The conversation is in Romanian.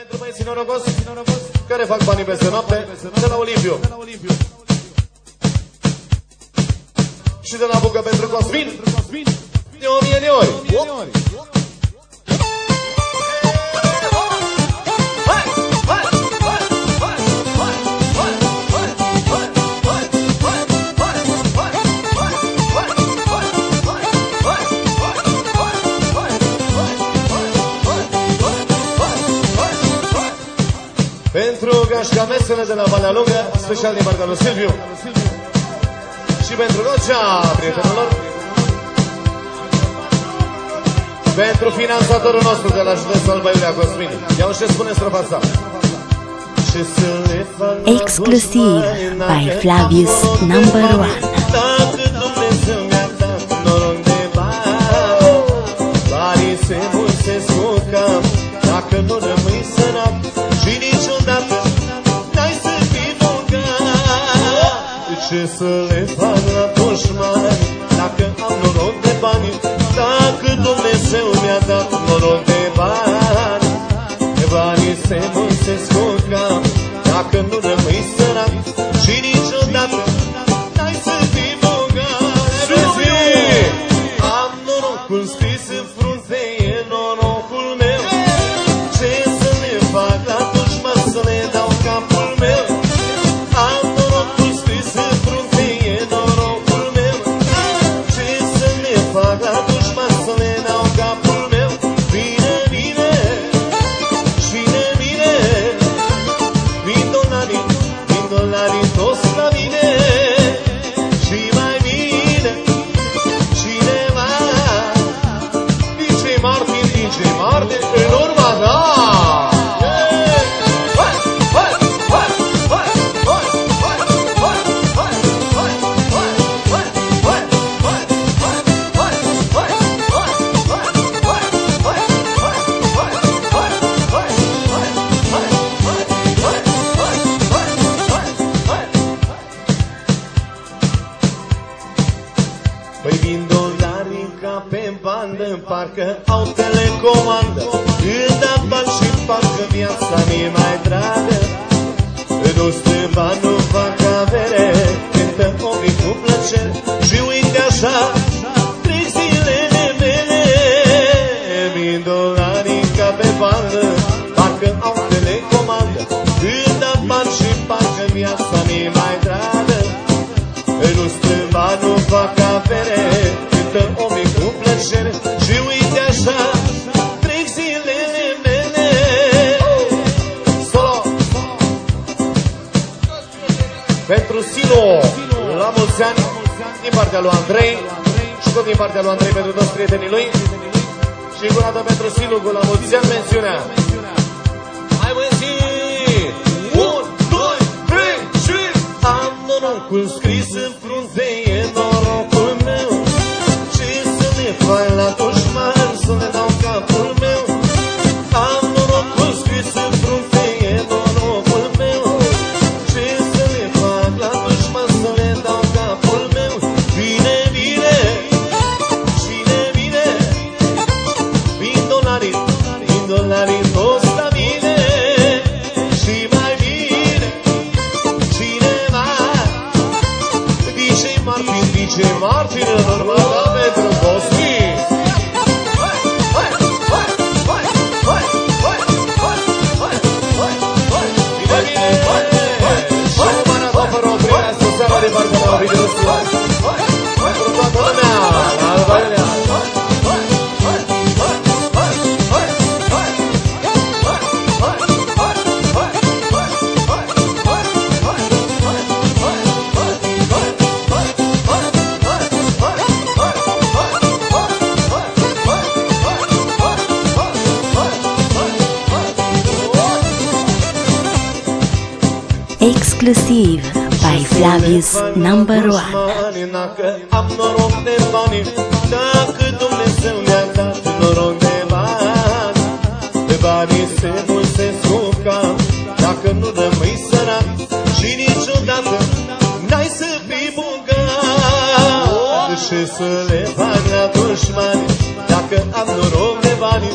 pentru băieții norocos, care fac banii peste noapte, de la Olimpiu. Și de la Bucă pentru Cosmin, de o mie de ori. Pentru gașca mesele de la Valea Lungă, special din partea lui Silviu. Și pentru Rocea, prietenilor. Pentru finanțatorul nostru de la județul Alba Iulia Cosmin. Iau ce spune strofa asta. Și să le fac Exclusiv by Flavius number one. Ce să le fac la dușmani, dacă am noroc de bani, dacă Dumnezeu mi-a dat noroc de bani, banii se mulțesc cu cap, dacă nu rămâi sărac și niciodată la Păi vin dolarii ca pe bandă, parcă au telecomandă. Îmi dau bani și parcă viața mi-e mai dragă. Nu stă bani, nu fac avere, cântă omii cu plăcere. Și uite așa, trec zilele mele. Vin dolarii ca pe bandă, parcă au telecomandă. Fac avere Cântă omii cu plăcere Și uite așa Trec zilele mele. Solo. Pentru Silo La mulți ani Din partea lui Andrei Și tot din partea lui Andrei Pentru toți prietenii lui. Și încă o dată pentru Silo Cu la mulți ani mențiunea. Hai băieți Un, doi, trei și Am norocul Martin, DJ Martin în urmă ta pentru Exclusiv by Flavius number one. Bani, Dacă am noroc de bani Dacă Dumnezeu mi-a dat noroc de bani. De banii se mulțesc cu cap Dacă nu rămâi sărac Și niciodată N-ai să fii bogat. Ce să le fac la dușmani Dacă am noroc de bani